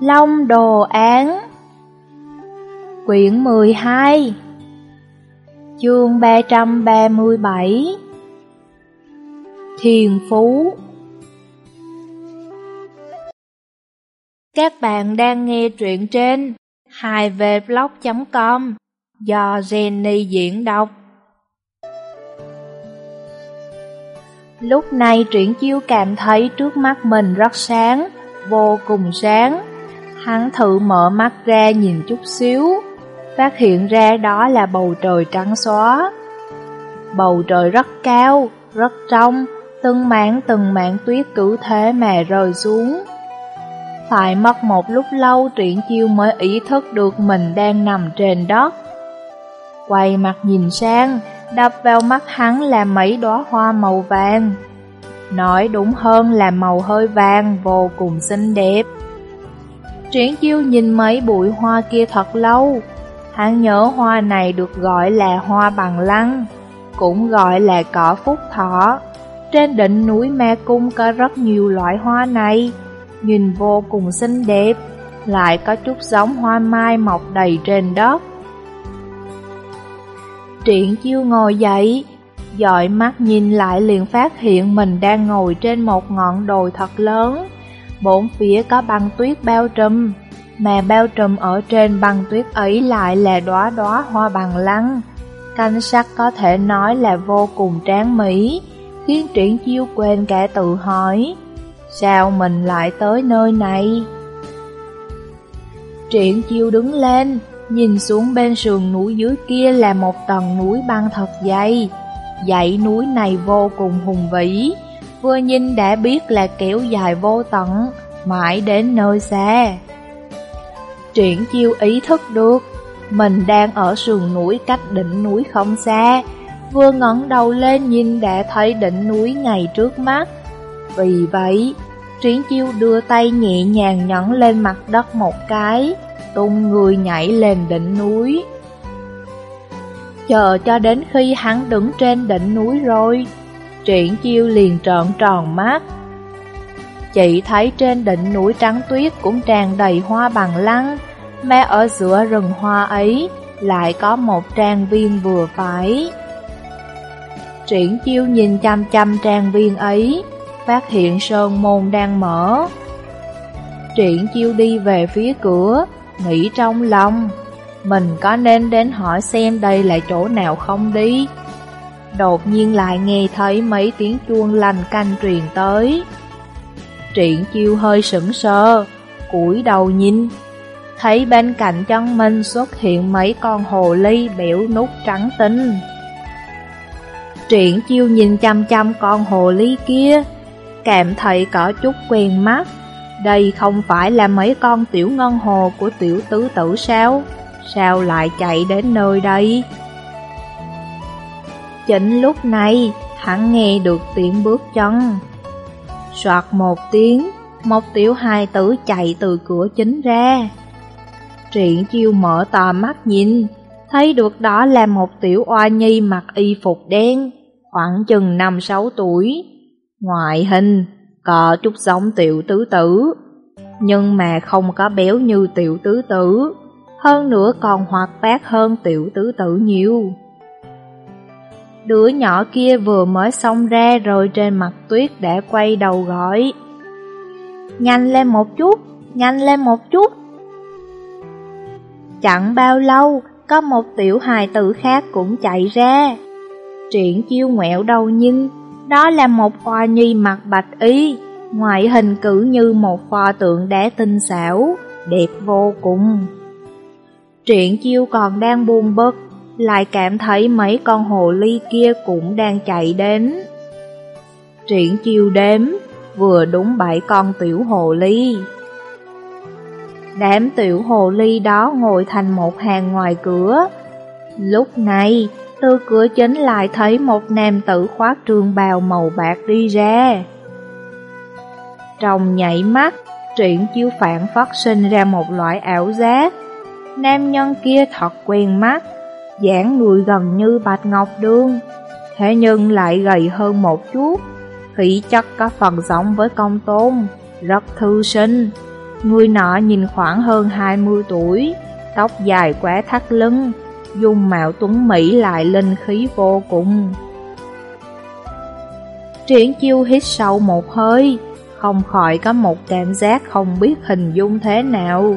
Long Đồ Án. Quyển 12 Chương 337 Thiền Phú. Các bạn đang nghe truyện trên 2vblog.com do Jenny diễn đọc. Lúc này truyện chiêu cảm thấy trước mắt mình rất sáng, vô cùng sáng. Hắn thử mở mắt ra nhìn chút xíu, phát hiện ra đó là bầu trời trắng xóa. Bầu trời rất cao, rất trong, từng mảng từng mảng tuyết cứ thế mà rơi xuống. Phải mất một lúc lâu triển chiêu mới ý thức được mình đang nằm trên đất. Quay mặt nhìn sang, đập vào mắt hắn là mấy đóa hoa màu vàng. Nói đúng hơn là màu hơi vàng vô cùng xinh đẹp. Triển chiêu nhìn mấy bụi hoa kia thật lâu. Hắn nhớ hoa này được gọi là hoa bằng lăng, cũng gọi là cỏ phúc thọ. Trên đỉnh núi Ma Cung có rất nhiều loại hoa này, nhìn vô cùng xinh đẹp, lại có chút giống hoa mai mọc đầy trên đất. Triển chiêu ngồi dậy, dọi mắt nhìn lại liền phát hiện mình đang ngồi trên một ngọn đồi thật lớn. Bốn phía có băng tuyết bao trùm, mà bao trùm ở trên băng tuyết ấy lại là đóa đóa hoa bằng lăng. cảnh sắc có thể nói là vô cùng tráng mỹ, khiến triển chiêu quên cả tự hỏi, sao mình lại tới nơi này? Triển chiêu đứng lên, nhìn xuống bên sườn núi dưới kia là một tầng núi băng thật dày. Dãy núi này vô cùng hùng vĩ, vừa nhìn đã biết là kiểu dài vô tận, mãi đến nơi xa. Triển chiêu ý thức được, mình đang ở sườn núi cách đỉnh núi không xa, vừa ngẩng đầu lên nhìn đã thấy đỉnh núi ngay trước mắt. Vì vậy, Triển chiêu đưa tay nhẹ nhàng nhấn lên mặt đất một cái, tung người nhảy lên đỉnh núi. Chờ cho đến khi hắn đứng trên đỉnh núi rồi, Triển chiêu liền trợn tròn mắt. Chị thấy trên đỉnh núi trắng tuyết cũng tràn đầy hoa bằng lăng, mẹ ở giữa rừng hoa ấy lại có một trang viên vừa phải. Triển chiêu nhìn chăm chăm trang viên ấy, phát hiện sơn môn đang mở. Triển chiêu đi về phía cửa, nghĩ trong lòng, mình có nên đến hỏi xem đây là chỗ nào không đi. Đột nhiên lại nghe thấy mấy tiếng chuông lành canh truyền tới. Triển chiêu hơi sững sờ, cúi đầu nhìn, thấy bên cạnh chân mình xuất hiện mấy con hồ ly biểu nút trắng tinh. Triển chiêu nhìn chăm chăm con hồ ly kia, cảm thấy có chút quen mắt. Đây không phải là mấy con tiểu ngân hồ của tiểu tứ tử sao? Sao lại chạy đến nơi đây? Chính lúc này, hắn nghe được tiếng bước chân. Soạt một tiếng, một tiểu hài tử chạy từ cửa chính ra. Triển chiêu mở to mắt nhìn, thấy được đó là một tiểu oa nhi mặc y phục đen, khoảng chừng 5-6 tuổi. Ngoại hình, có chút giống tiểu tứ tử, nhưng mà không có béo như tiểu tứ tử, hơn nữa còn hoạt bát hơn tiểu tứ tử nhiều. Đứa nhỏ kia vừa mới xông ra rồi trên mặt tuyết đã quay đầu gọi. Nhanh lên một chút, nhanh lên một chút. Chẳng bao lâu, có một tiểu hài tử khác cũng chạy ra. Triển chiêu ngoẹo đầu nhưng đó là một hoa nhi mặc bạch y, ngoại hình cử như một pho tượng đá tinh xảo, đẹp vô cùng. Triển chiêu còn đang buồn bực, lại cảm thấy mấy con hồ ly kia cũng đang chạy đến. Triển chiêu đếm, vừa đúng bảy con tiểu hồ ly. Đám tiểu hồ ly đó ngồi thành một hàng ngoài cửa. Lúc này, từ cửa chính lại thấy một nam tử khoác trường bào màu bạc đi ra. Trong nhảy mắt, triển chiêu phản phát sinh ra một loại ảo giác. Nam nhân kia thật quen mắt, dáng người gần như Bạch Ngọc Đương, thế nhưng lại gầy hơn một chút, khí chất có phần giống với công tôn, rất thư sinh. Người nọ nhìn khoảng hơn 20 tuổi, tóc dài quá thắt lưng, dung mạo tuấn Mỹ lại linh khí vô cùng. Triển chiêu hít sâu một hơi, không khỏi có một cảm giác không biết hình dung thế nào.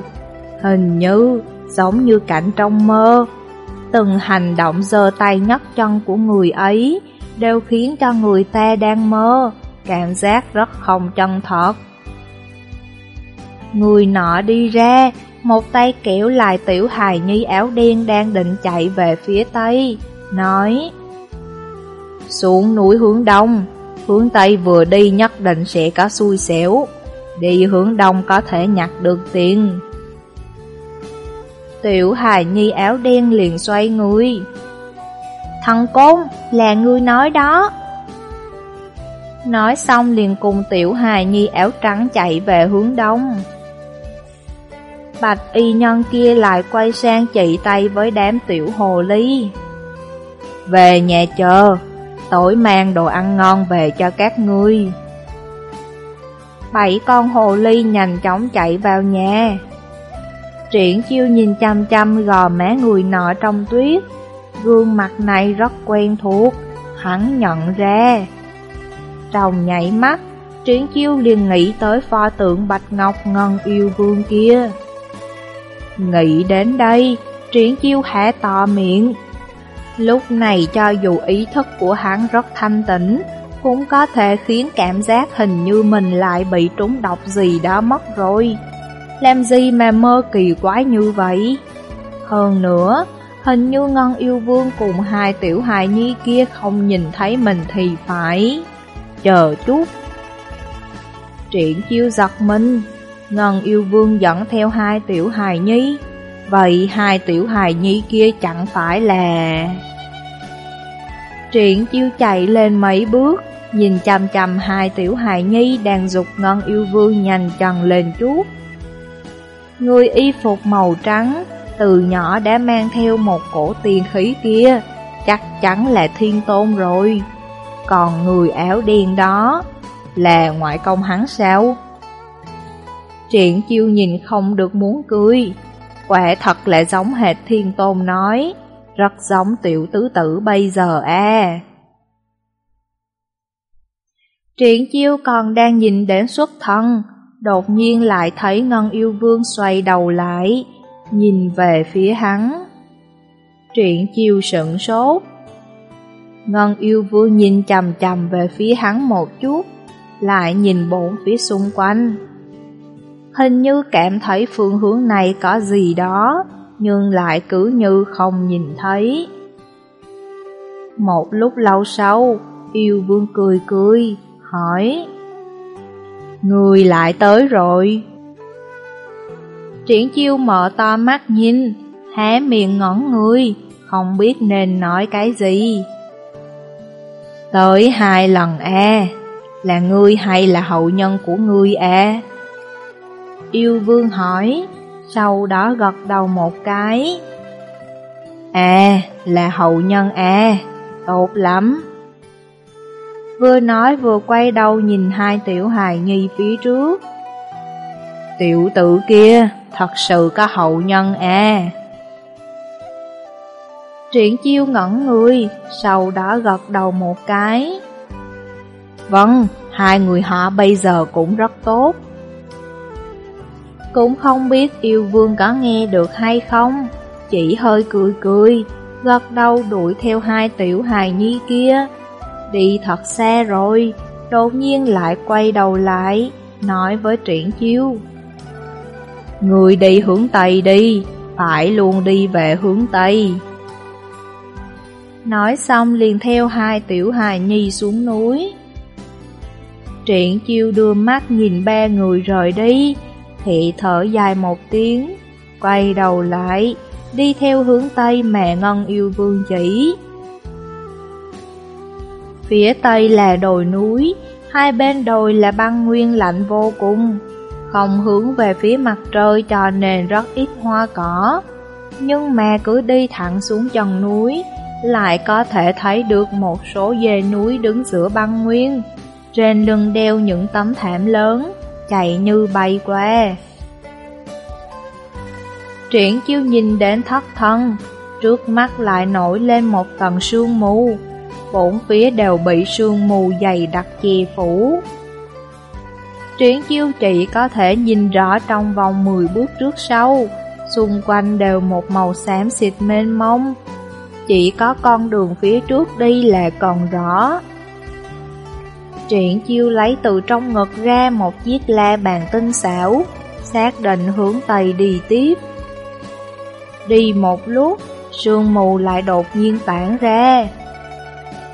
Hình như giống như cảnh trong mơ. Từng hành động giơ tay nhấc chân của người ấy đều khiến cho người ta đang mơ, cảm giác rất không chân thật. Người nọ đi ra, một tay kéo lại tiểu hài nhi áo đen đang định chạy về phía tây, nói Xuống núi hướng đông, hướng tây vừa đi nhất định sẽ có xui xẻo, đi hướng đông có thể nhặt được tiền. Tiểu hài nhi áo đen liền xoay người. Thằng côn, là ngươi nói đó. Nói xong liền cùng tiểu hài nhi áo trắng chạy về hướng đông. Bạch y nhân kia lại quay sang chỉ tay với đám tiểu hồ ly. Về nhà chờ, tối mang đồ ăn ngon về cho các ngươi. Bảy con hồ ly nhanh chóng chạy vào nhà. Triển chiêu nhìn chăm chăm gò má người nọ trong tuyết, gương mặt này rất quen thuộc, hắn nhận ra. Trong nhảy mắt, Triển chiêu liền nghĩ tới pho tượng Bạch Ngọc Ngân yêu vương kia. Nghĩ đến đây, Triển chiêu hả to miệng. Lúc này cho dù ý thức của hắn rất thanh tĩnh, cũng có thể khiến cảm giác hình như mình lại bị trúng độc gì đó mất rồi. Làm gì mà mơ kỳ quái như vậy? Hơn nữa, hình như Ngân Yêu Vương cùng hai tiểu hài nhi kia không nhìn thấy mình thì phải. Chờ chút. Triển chiêu giật mình, Ngân Yêu Vương dẫn theo hai tiểu hài nhi. Vậy hai tiểu hài nhi kia chẳng phải là... Triển chiêu chạy lên mấy bước, nhìn chằm chằm hai tiểu hài nhi đang dục Ngân Yêu Vương nhanh chân lên chút. Người y phục màu trắng, từ nhỏ đã mang theo một cổ tiền khí kia, chắc chắn là thiên tôn rồi. Còn người áo đen đó, là ngoại công hắn sao? Triển chiêu nhìn không được muốn cười, quả thật là giống hệt thiên tôn nói, rất giống tiểu tứ tử bây giờ à. Triển chiêu còn đang nhìn đến xuất thân, đột nhiên lại thấy Ngân Yêu Vương xoay đầu lại, nhìn về phía hắn. Triển chiêu sững sốt. Ngân Yêu Vương nhìn chầm chầm về phía hắn một chút, lại nhìn bốn phía xung quanh. Hình như cảm thấy phương hướng này có gì đó, nhưng lại cứ như không nhìn thấy. Một lúc lâu sau, yêu vương cười cười, hỏi Người lại tới rồi. Triển chiêu mở to mắt nhìn, há miệng ngẩn người, không biết nên nói cái gì. Tới hai lần a là ngươi hay là hậu nhân của ngươi à Yêu vương hỏi, sau đó gật đầu một cái. À, là hậu nhân à tốt lắm. Vừa nói vừa quay đầu nhìn hai tiểu hài nhi phía trước. Tiểu tử kia, thật sự có hậu nhân à. Triển chiêu ngẩn người, sau đó gật đầu một cái. Vâng, hai người họ bây giờ cũng rất tốt. Cũng không biết yêu vương có nghe được hay không, chỉ hơi cười cười, gật đầu đuổi theo hai tiểu hài nhi kia. Đi thật xa rồi, đột nhiên lại quay đầu lại, nói với triển chiêu. Người đi hướng Tây đi, phải luôn đi về hướng Tây. Nói xong liền theo hai tiểu hài nhi xuống núi. Triển chiêu đưa mắt nhìn ba người rời đi, thì thở dài một tiếng, quay đầu lại, đi theo hướng Tây mẹ Ngân yêu vương chỉ. Phía Tây là đồi núi, hai bên đồi là băng nguyên lạnh vô cùng, không hướng về phía mặt trời cho nên rất ít hoa cỏ. nhưng mà cứ đi thẳng xuống chân núi, lại có thể thấy được một số dê núi đứng giữa băng nguyên, trên lưng đeo những tấm thảm lớn, chạy như bay qua. Triển chiêu nhìn đến thất thân, trước mắt lại nổi lên một tầng sương mù, bốn phía đều bị sương mù dày đặc che phủ. Triển chiêu chỉ có thể nhìn rõ trong vòng 10 bước trước sau, xung quanh đều một màu xám xịt mênh mông. Chỉ có con đường phía trước đi là còn rõ. Triển chiêu lấy từ trong ngực ra một chiếc la bàn tinh xảo, xác định hướng Tây đi tiếp. Đi một lúc, sương mù lại đột nhiên tản ra.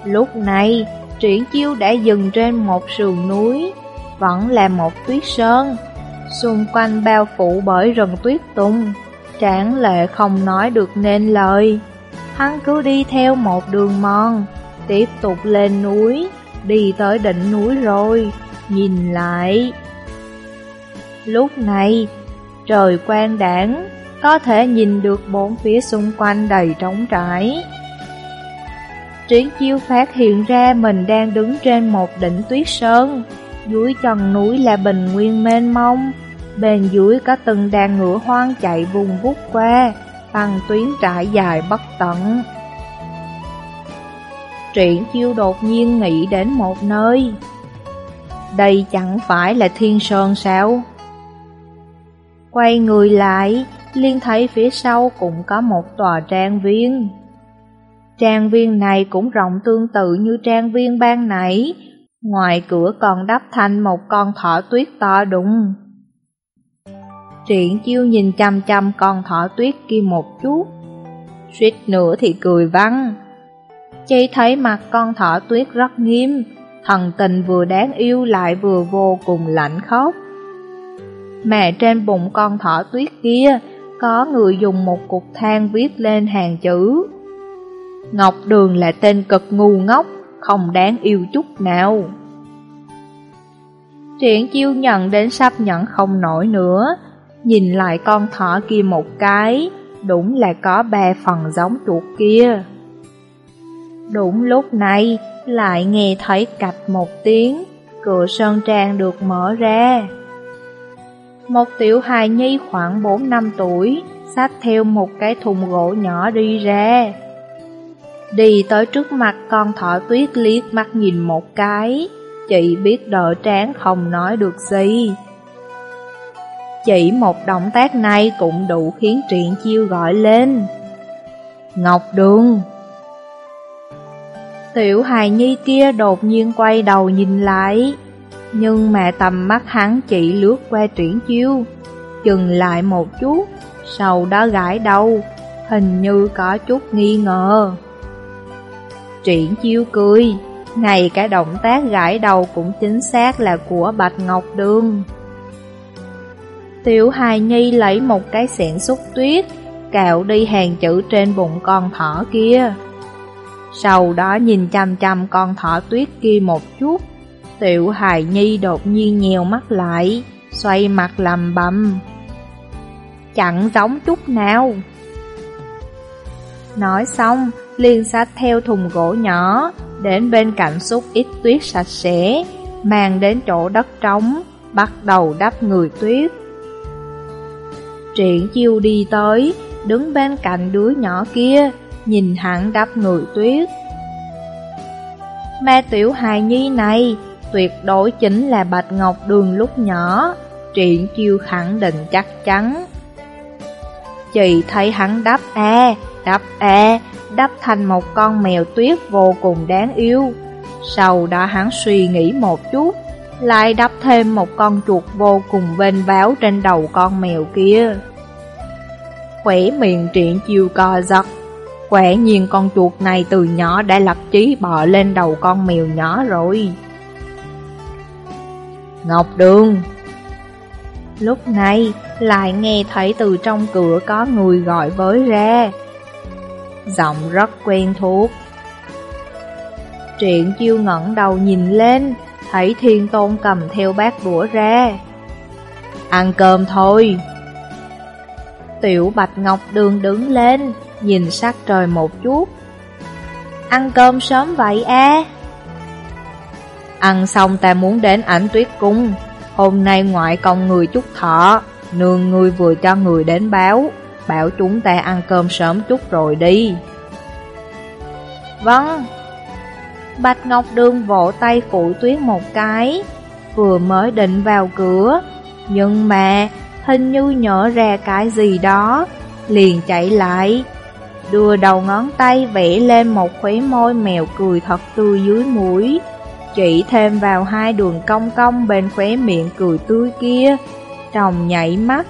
Lúc này, triển chiêu đã dừng trên một sườn núi, vẫn là một tuyết sơn, xung quanh bao phủ bởi rừng tuyết tung, tráng lệ không nói được nên lời. Hắn cứ đi theo một đường mòn, tiếp tục lên núi, đi tới đỉnh núi rồi, nhìn lại. Lúc này, trời quang đảng, có thể nhìn được bốn phía xung quanh đầy trống trải. Triển chiêu phát hiện ra mình đang đứng trên một đỉnh tuyết sơn, dưới chân núi là bình nguyên mênh mông, bên dưới có từng đàn ngựa hoang chạy vùng vút qua, bằng tuyến trải dài bất tận. Triển chiêu đột nhiên nghĩ đến một nơi. Đây chẳng phải là thiên sơn sao? Quay người lại, liên thấy phía sau cũng có một tòa trang viên. Trang viên này cũng rộng tương tự như trang viên ban nãy, ngoài cửa còn đắp thành một con thỏ tuyết to đùng. Triển chiêu nhìn chăm chăm con thỏ tuyết kia một chút, suýt nữa thì cười văng. Chỉ thấy mặt con thỏ tuyết rất nghiêm, thần tình vừa đáng yêu lại vừa vô cùng lạnh khóc. mẹ trên bụng con thỏ tuyết kia có người dùng một cục than viết lên hàng chữ. Ngọc Đường là tên cực ngu ngốc, không đáng yêu chút nào. Triển chiêu nhận đến sắp nhận không nổi nữa, nhìn lại con thỏ kia một cái, đúng là có ba phần giống chuột kia. Đúng lúc này, lại nghe thấy cạch một tiếng, cửa sơn trang được mở ra. Một tiểu hài nhi khoảng 4 năm tuổi, xách theo một cái thùng gỗ nhỏ đi ra. Đi tới trước mặt con thỏ tuyết liếc mắt nhìn một cái, chị biết đỡ tráng không nói được gì. Chỉ một động tác này cũng đủ khiến truyện chiêu gọi lên. Ngọc Đường Tiểu hài nhi kia đột nhiên quay đầu nhìn lại, nhưng mà tầm mắt hắn chỉ lướt qua triển chiêu, dừng lại một chút, sau đó gãi đầu, hình như có chút nghi ngờ. Triển chiêu cười, ngay cả động tác gãi đầu cũng chính xác là của Bạch Ngọc Đường. Tiểu hài nhi lấy một cái xẻng xúc tuyết, cạo đi hàng chữ trên bụng con thỏ kia. Sau đó nhìn chăm chăm con thỏ tuyết kia một chút, tiểu hài nhi đột nhiên nhèo mắt lại, xoay mặt lầm bầm. Chẳng giống chút nào. Nói xong, liền sách theo thùng gỗ nhỏ, đến bên cạnh xúc ít tuyết sạch sẽ, mang đến chỗ đất trống, bắt đầu đắp người tuyết. Triển chiêu đi tới, đứng bên cạnh đứa nhỏ kia, nhìn hắn đắp người tuyết. Ma tiểu hài nhi này, tuyệt đối chính là Bạch Ngọc Đường lúc nhỏ, triển chiêu khẳng định chắc chắn. Chị thấy hắn đắp a, đắp e đắp thành một con mèo tuyết vô cùng đáng yêu. Sau đó hắn suy nghĩ một chút, lại đắp thêm một con chuột vô cùng vênh báo trên đầu con mèo kia. Khỏe miệng triển chiêu co giật, quẻ nhiên con chuột này từ nhỏ đã lập chí bò lên đầu con mèo nhỏ rồi. Ngọc Đường Lúc này lại nghe thấy từ trong cửa có người gọi với ra giọng rất quen thuộc. Triện chiêu ngẩng đầu nhìn lên, thấy thiên tôn cầm theo bát đũa ra. Ăn cơm thôi. Tiểu Bạch Ngọc Đường đứng lên, nhìn sắc trời một chút. Ăn cơm sớm vậy a Ăn xong ta muốn đến ảnh tuyết cung, hôm nay ngoại công người chút thọ, nương ngươi vừa cho người đến báo, bảo chúng ta ăn cơm sớm chút rồi đi. Vâng. Bạch Ngọc Đường vỗ tay phụ tuyết một cái, vừa mới định vào cửa, nhưng mà hình như nhớ ra cái gì đó, liền chạy lại, đưa đầu ngón tay vẽ lên một khóe môi mèo cười thật tươi dưới mũi, chỉ thêm vào hai đường cong cong bên khóe miệng cười tươi kia, tròng nhảy mắt.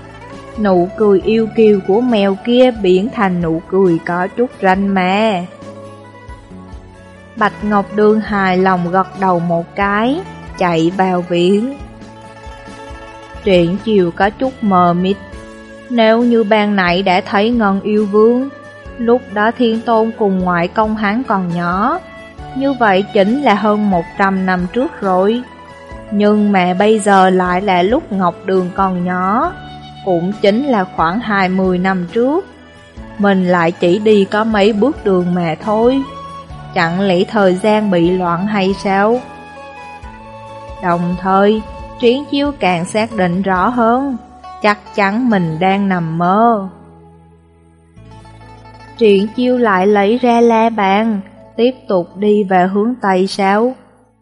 Nụ cười yêu kiều của mèo kia biến thành nụ cười có chút ranh mà. Bạch Ngọc Đường hài lòng gật đầu một cái, chạy vào viện. Truyện chiều có chút mờ mịt. Nếu như ban nãy đã thấy Ngân yêu vương, lúc đó Thiên Tôn cùng ngoại công hắn còn nhỏ, như vậy chính là hơn 100 năm trước rồi. Nhưng mà bây giờ lại là lúc Ngọc Đường còn nhỏ, cũng chính là khoảng 20 năm trước. Mình lại chỉ đi có mấy bước đường mà thôi. Chẳng lẽ thời gian bị loạn hay sao? Đồng thời, Triển chiêu càng xác định rõ hơn, chắc chắn mình đang nằm mơ. Triển chiêu lại lấy ra la bàn, tiếp tục đi về hướng Tây sao?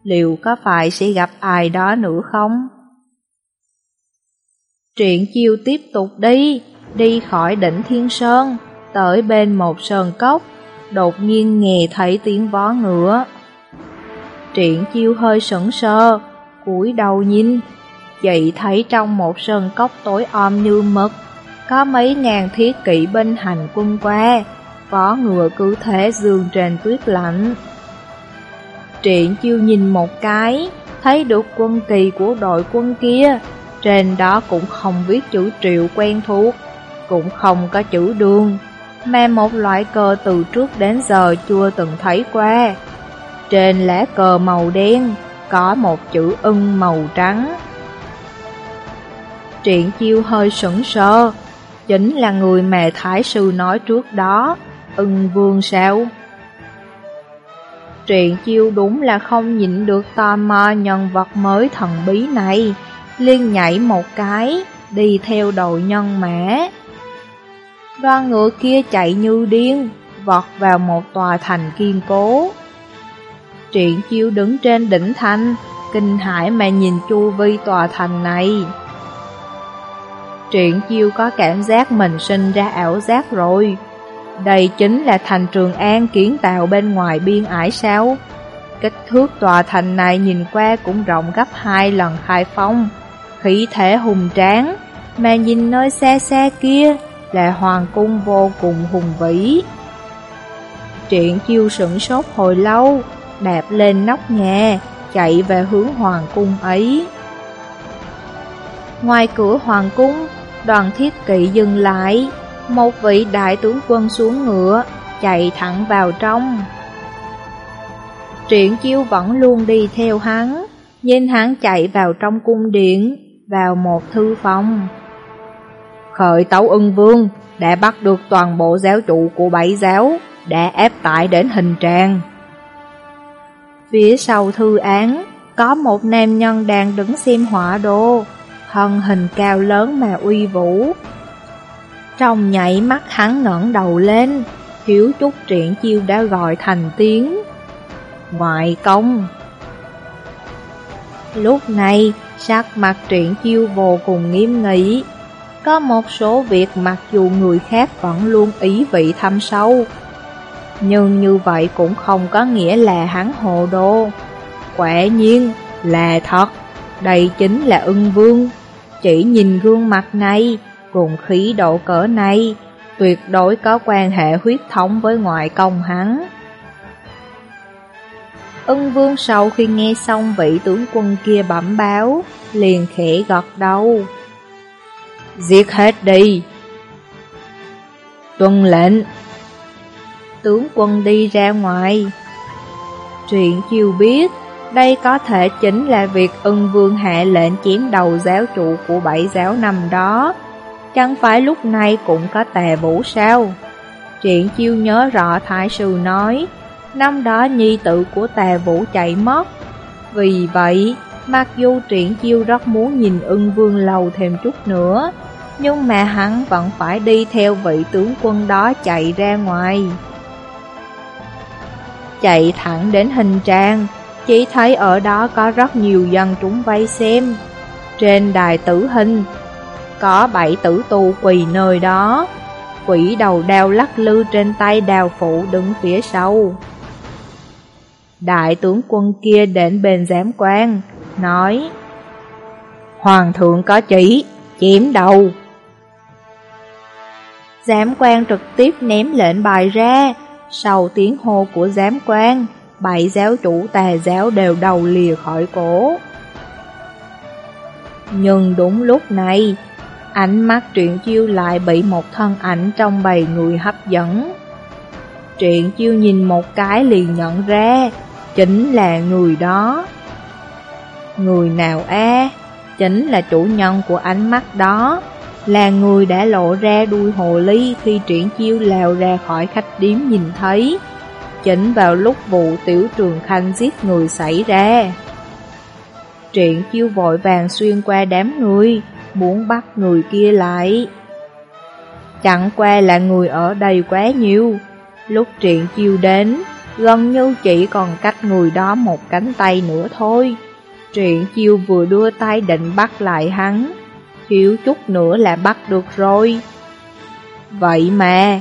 Liệu có phải sẽ gặp ai đó nữa không? Triển chiêu tiếp tục đi, đi khỏi đỉnh Thiên Sơn, tới bên một sơn cốc, đột nhiên nghe thấy tiếng vó ngựa. Triển chiêu hơi sững sờ, cúi đầu nhìn, Chị thấy trong một sơn cốc tối om như mực, có mấy ngàn thiết kỵ binh hành quân qua, vó ngựa cứ thế dương trên tuyết lạnh. Triển chiêu nhìn một cái, thấy được quân kỳ của đội quân kia, trên đó cũng không viết chữ triệu quen thuộc, cũng không có chữ đường, mà một loại cờ từ trước đến giờ chưa từng thấy qua. Trên lá cờ màu đen, có một chữ ưng màu trắng. Triển chiêu hơi sững sờ, chính là người mà Thái Sư nói trước đó, ưng vương sao? truyện chiêu đúng là không nhịn được tò mò nhân vật mới thần bí này, liên nhảy một cái, đi theo đội nhân mã. Đoàn ngựa kia chạy như điên, vọt vào một tòa thành kiên cố. Triển chiêu đứng trên đỉnh thành, kinh hãi mà nhìn chu vi tòa thành này. Triển chiêu có cảm giác mình sinh ra ảo giác rồi. Đây chính là thành Trường An kiến tạo bên ngoài biên ải sao? Kích thước tòa thành này nhìn qua cũng rộng gấp hai lần khai phong, khí thể hùng tráng, mà nhìn nơi xa xa kia là hoàng cung vô cùng hùng vĩ. Triển chiêu sửng sốt hồi lâu, đạp lên nóc nhà, chạy về hướng hoàng cung ấy. Ngoài cửa hoàng cung, đoàn thiết kỵ dừng lại, một vị đại tướng quân xuống ngựa, chạy thẳng vào trong. Triển chiêu vẫn luôn đi theo hắn, nhìn hắn chạy vào trong cung điện, vào một thư phòng. Khởi tấu ưng vương đã bắt được toàn bộ giáo trụ của bảy giáo, đã ép tải đến hình trang. Phía sau thư án, có một nam nhân đang đứng xem họa đồ, thân hình cao lớn mà uy vũ. Trong nhảy mắt hắn ngẩng đầu lên, thiếu chút triển chiêu đã gọi thành tiếng. Ngoại công Lúc này, sắc mặt truyện chiêu vô cùng nghiêm nghị. Có một số việc mặc dù người khác vẫn luôn ý vị thâm sâu, nhưng như vậy cũng không có nghĩa là hắn hồ đồ. Quả nhiên là thật, đây chính là ưng vương. Chỉ nhìn gương mặt này, cùng khí độ cỡ này, tuyệt đối có quan hệ huyết thống với ngoại công hắn. Ưng vương sau khi nghe xong vị tướng quân kia bẩm báo, liền khẽ gật đầu. Giết hết đi! Tuân lệnh! Tướng quân đi ra ngoài. Chuyện chiều biết, đây có thể chính là việc ưng vương hạ lệnh chém đầu giáo trụ của bảy giáo năm đó. chẳng phải lúc này cũng có tà vũ sao? Triển chiêu nhớ rõ Thái Sư nói, năm đó nhi tự của tà vũ chạy mất. Vì vậy, mặc dù triển chiêu rất muốn nhìn ưng vương lầu thêm chút nữa, nhưng mà hắn vẫn phải đi theo vị tướng quân đó chạy ra ngoài. Chạy thẳng đến hình trang, chỉ thấy ở đó có rất nhiều dân chúng vây xem. Trên đài tử hình, có bảy tử tù quỳ nơi đó. Quỷ đầu đao lắc lư trên tay đào phụ đứng phía sau. Đại tướng quân kia đến bên giám quan, nói Hoàng thượng có chỉ, chiếm đầu. Giám quan trực tiếp ném lệnh bài ra, sau tiếng hô của giám quan, bảy giáo chủ tà giáo đều đầu lìa khỏi cổ. Nhưng đúng lúc này, ánh mắt truyện chiêu lại bị một thân ảnh trong bầy người hấp dẫn. Truyện chiêu nhìn một cái liền nhận ra, chính là người đó. Người nào a chính là chủ nhân của ánh mắt đó, là người đã lộ ra đuôi hồ ly khi triển chiêu lèo ra khỏi khách điếm nhìn thấy. Chính vào lúc vụ tiểu trường khanh giết người xảy ra. Triển chiêu vội vàng xuyên qua đám người, muốn bắt người kia lại. Chẳng qua là người ở đây quá nhiều, lúc triển chiêu đến, gần như chỉ còn cách người đó một cánh tay nữa thôi. Truyện chiêu vừa đưa tay định bắt lại hắn, thiếu chút nữa là bắt được rồi. Vậy mà,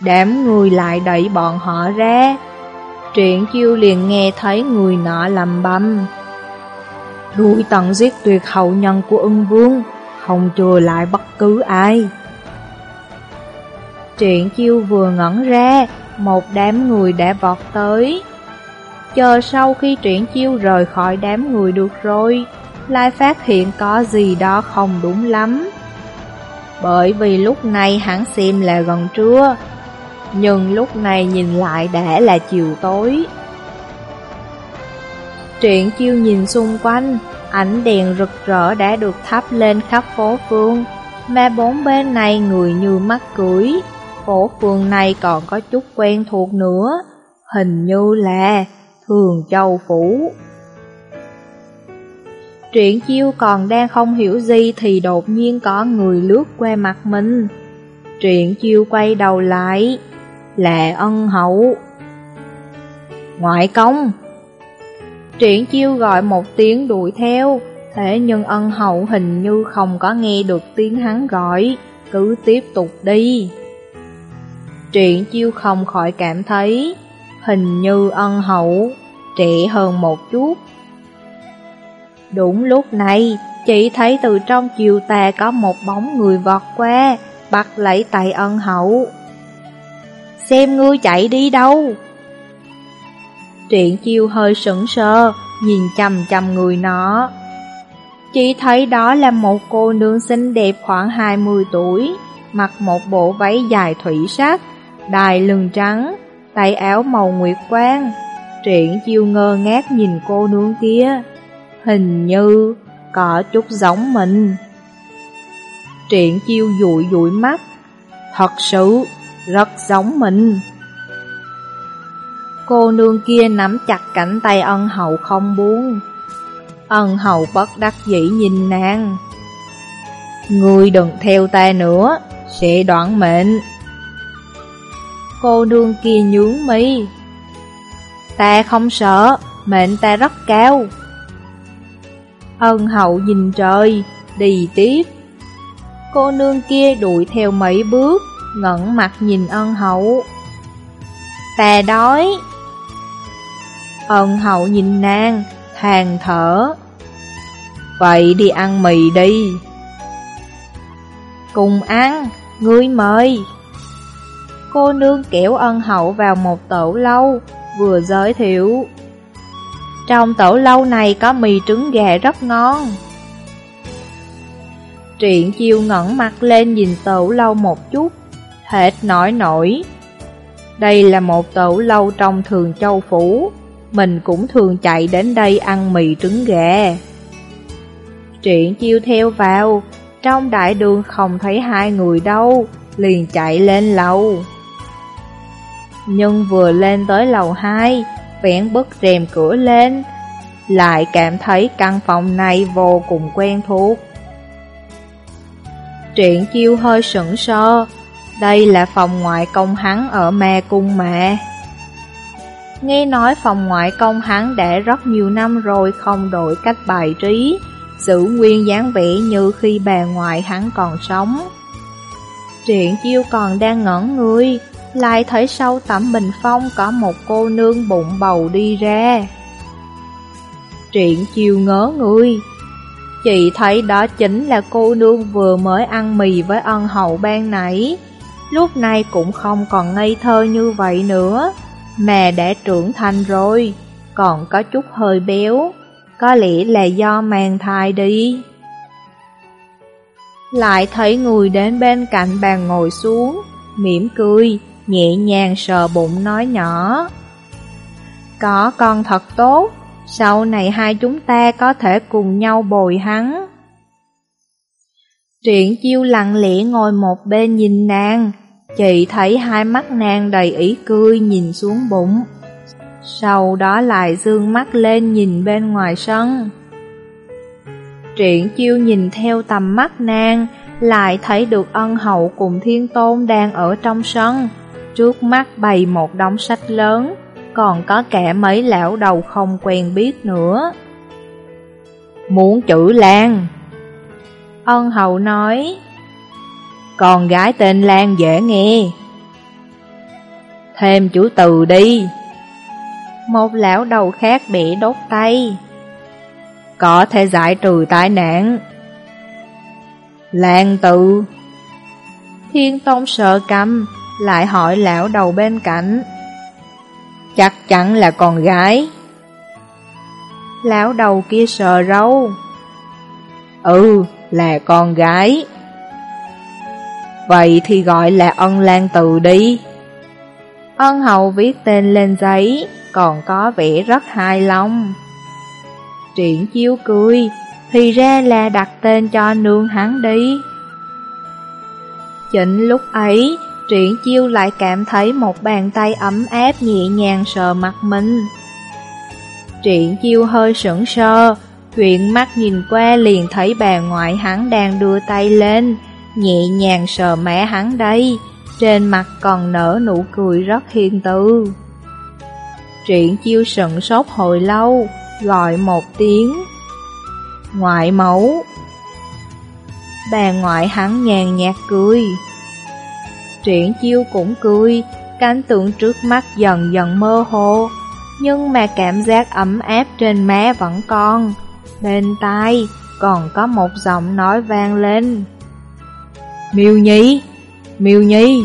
đám người lại đẩy bọn họ ra. Truyện chiêu liền nghe thấy người nọ lầm băm. Đuổi tận giết tuyệt hậu nhân của ưng vương, không chừa lại bất cứ ai. Truyện chiêu vừa ngẩn ra, một đám người đã vọt tới. Chờ sau khi triển chiêu rời khỏi đám người được rồi, lại phát hiện có gì đó không đúng lắm. Bởi vì lúc này hắn xem là gần trưa, nhưng lúc này nhìn lại đã là chiều tối. Triển chiêu nhìn xung quanh, ánh đèn rực rỡ đã được thắp lên khắp phố phương, mà bốn bên này người như mắt cưỡi. Phố phường này còn có chút quen thuộc nữa, hình như là Thường Châu Phủ. Truyện chiêu còn đang không hiểu gì thì đột nhiên có người lướt qua mặt mình. Truyện chiêu quay đầu lại, là ân hậu. Ngoại công! Truyện chiêu gọi một tiếng đuổi theo, thế nhưng ân hậu hình như không có nghe được tiếng hắn gọi, cứ tiếp tục đi. Truyện chiêu không khỏi cảm thấy, hình như ân hậu trẻ hơn một chút. Đúng lúc này, chị thấy từ trong chiều tà có một bóng người vọt qua, bắt lấy tay ân hậu. Xem ngươi chạy đi đâu? Truyện chiêu hơi sững sờ, nhìn chầm chầm người nó. Chị thấy đó là một cô nương xinh đẹp khoảng 20 tuổi, mặc một bộ váy dài thủy sắc, đài lưng trắng, tay áo màu nguyệt quang. Triển chiêu ngơ ngác nhìn cô nương kia. Hình như có chút giống mình. Triển chiêu dụi dụi mắt, thật sự rất giống mình. Cô nương kia nắm chặt cánh tay ân hậu không buông. Ân hậu bất đắc dĩ nhìn nàng. Ngươi đừng theo ta nữa, sẽ đoạn mệnh. Cô nương kia nhướng mi. Ta không sợ, mệnh ta rất cao. Ân hậu nhìn trời, đi tiếp. Cô nương kia đuổi theo mấy bước, ngẩn mặt nhìn ân hậu. Ta đói. Ân hậu nhìn nàng, than thở. Vậy đi ăn mì đi. Cùng ăn, ngươi mời. Cô nương kéo ân hậu vào một tổ lâu, vừa giới thiệu. Trong tổ lâu này có mì trứng gà rất ngon. Triện chiêu ngẩn mặt lên nhìn tổ lâu một chút, hết nổi nổi. Đây là một tổ lâu trong thường châu phủ, mình cũng thường chạy đến đây ăn mì trứng gà. Triện chiêu theo vào, trong đại đường không thấy hai người đâu, liền chạy lên lầu. Nhưng vừa lên tới lầu 2, vén bức rèm cửa lên, lại cảm thấy căn phòng này vô cùng quen thuộc. Truyện chiêu hơi sững sơ, đây là phòng ngoại công hắn ở ma cung mẹ. Nghe nói phòng ngoại công hắn đã rất nhiều năm rồi không đổi cách bài trí, giữ nguyên dáng vẻ như khi bà ngoại hắn còn sống. Truyện chiêu còn đang ngẩn người, lại thấy sau tẩm bình phong có một cô nương bụng bầu đi ra. Truyện chiều ngớ người, chị thấy đó chính là cô nương vừa mới ăn mì với ân hậu ban nãy, lúc này cũng không còn ngây thơ như vậy nữa, mà đã trưởng thành rồi, còn có chút hơi béo, có lẽ là do mang thai đi. Lại thấy người đến bên cạnh bàn ngồi xuống, mỉm cười, nhẹ nhàng sờ bụng nói nhỏ. Có con thật tốt, sau này hai chúng ta có thể cùng nhau bồi hắn. Triển chiêu lặng lẽ ngồi một bên nhìn nàng, chị thấy hai mắt nàng đầy ý cười nhìn xuống bụng. Sau đó lại dương mắt lên nhìn bên ngoài sân. Triển chiêu nhìn theo tầm mắt nàng, lại thấy được ân hậu cùng thiên tôn đang ở trong sân. Trước mắt bày một đống sách lớn, còn có cả mấy lão đầu không quen biết nữa. Muốn chữ Lan. Ân hậu nói Con gái tên Lan dễ nghe. Thêm chữ từ đi. Một lão đầu khác bị đốt tay. Có thể giải trừ tai nạn. Lan tự Thiên Tôn sợ cầm. Lại hỏi lão đầu bên cạnh. Chắc chắn là con gái. Lão đầu kia sờ râu. Ừ, là con gái. Vậy thì gọi là ân lan từ đi. Ân hậu viết tên lên giấy Còn có vẻ rất hài lòng. Triển chiếu cười Thì ra là đặt tên cho nương hắn đi. Chính lúc ấy Truyện chiêu lại cảm thấy một bàn tay ấm áp nhẹ nhàng sờ mặt mình. Truyện chiêu hơi sững sờ, chuyện mắt nhìn qua liền thấy bà ngoại hắn đang đưa tay lên, nhẹ nhàng sờ mẹ hắn đây, trên mặt còn nở nụ cười rất hiền từ. Truyện chiêu sững sốt hồi lâu, gọi một tiếng. Ngoại mẫu Bà ngoại hắn nhàn nhạt cười. Triển chiêu cũng cười, cảnh tượng trước mắt dần dần mơ hồ, nhưng mà cảm giác ấm áp trên má vẫn còn. Bên tai còn có một giọng nói vang lên. Miêu Nhi, Miêu Nhi.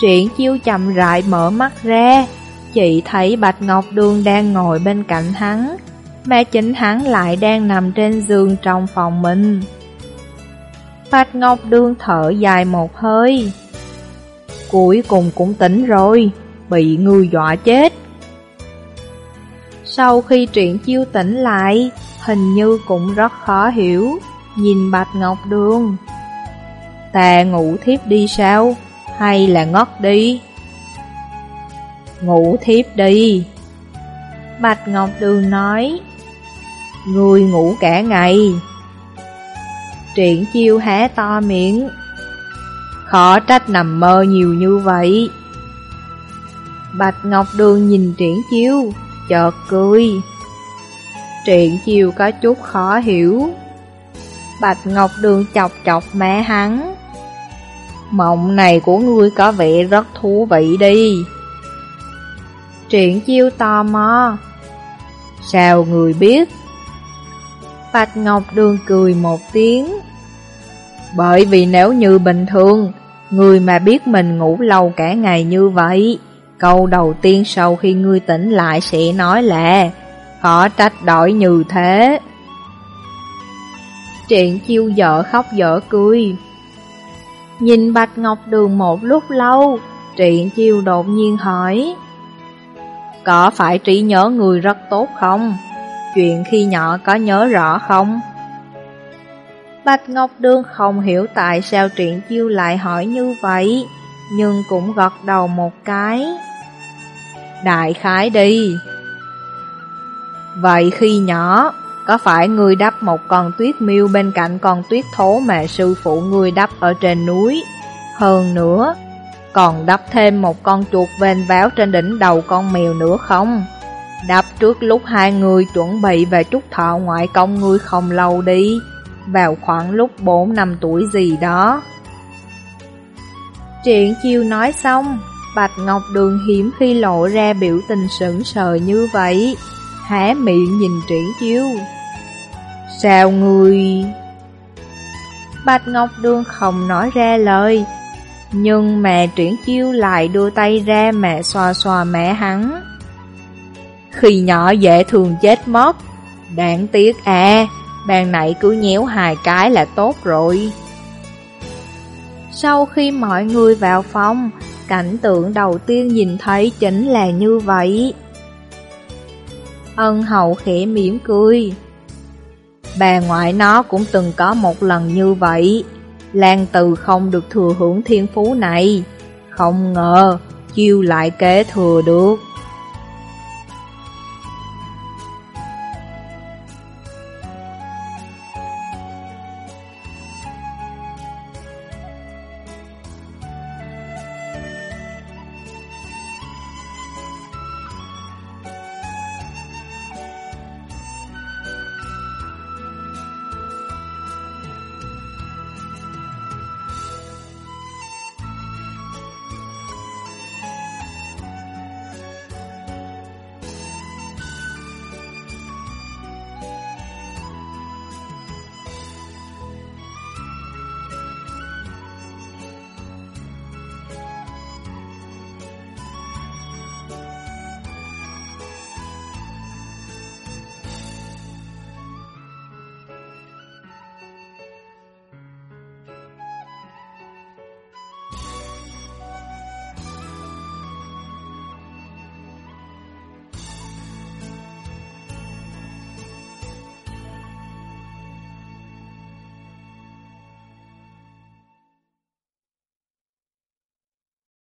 Triển chiêu chậm rãi mở mắt ra, chị thấy Bạch Ngọc Đường đang ngồi bên cạnh hắn, mà chính hắn lại đang nằm trên giường trong phòng mình. Bạch Ngọc Đương thở dài một hơi. Cuối cùng cũng tỉnh rồi, bị người dọa chết. Sau khi truyện chiêu tỉnh lại, hình như cũng rất khó hiểu, nhìn Bạch Ngọc Đường. Ta ngủ thiếp đi sao, hay là ngất đi? Ngủ thiếp đi. Bạch Ngọc Đường nói, Người ngủ cả ngày, Triển chiêu hé to miệng. Khó trách nằm mơ nhiều như vậy. Bạch Ngọc Đường nhìn triển chiêu, Chợt cười. Triển chiêu có chút khó hiểu. Bạch Ngọc Đường chọc chọc mẹ hắn. Mộng này của ngươi có vẻ rất thú vị đi. Triển chiêu tò mò. Sao người biết? Bạch Ngọc Đường cười một tiếng bởi vì nếu như bình thường, người mà biết mình ngủ lâu cả ngày như vậy, câu đầu tiên sau khi ngươi tỉnh lại sẽ nói là Khó trách đổi như thế. Triện chiêu dở khóc dở cười. Nhìn Bạch Ngọc Đường một lúc lâu, Triện chiêu đột nhiên hỏi Có phải trí nhớ người rất tốt không? Chuyện khi nhỏ có nhớ rõ không? Bạch Ngọc đương không hiểu tại sao Triển Chiêu lại hỏi như vậy, nhưng cũng gật đầu một cái. Đại khái đi. Vậy khi nhỏ, có phải ngươi đắp một con tuyết miêu bên cạnh con tuyết thố mà sư phụ ngươi đắp ở trên núi? Hơn nữa, còn đắp thêm một con chuột vên váo trên đỉnh đầu con mèo nữa không? Đập trước lúc hai người chuẩn bị về trúc thọ ngoại công ngươi không lâu đi, vào khoảng lúc 4 năm tuổi gì đó. Triển chiêu nói xong, Bạch Ngọc Đường hiểm khi lộ ra biểu tình sững sờ như vậy, há miệng nhìn triển chiêu. Sao người... Bạch Ngọc Đường không nói ra lời, nhưng mẹ triển chiêu lại đưa tay ra mẹ xoa xoa mẹ hắn. Khi nhỏ dễ thường chết mất, đáng tiếc à, bàn nãy cứ nhéo hai cái là tốt rồi. Sau khi mọi người vào phòng, cảnh tượng đầu tiên nhìn thấy chính là như vậy. Ân hậu khẽ mỉm cười. Bà ngoại nó cũng từng có một lần như vậy. Lan Từ không được thừa hưởng thiên phú này. Không ngờ, chiêu lại kế thừa được.